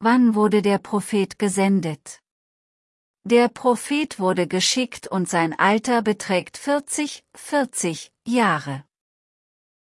Wann wurde der Prophet gesendet? Der Prophet wurde geschickt und sein Alter beträgt 40, 40 Jahre.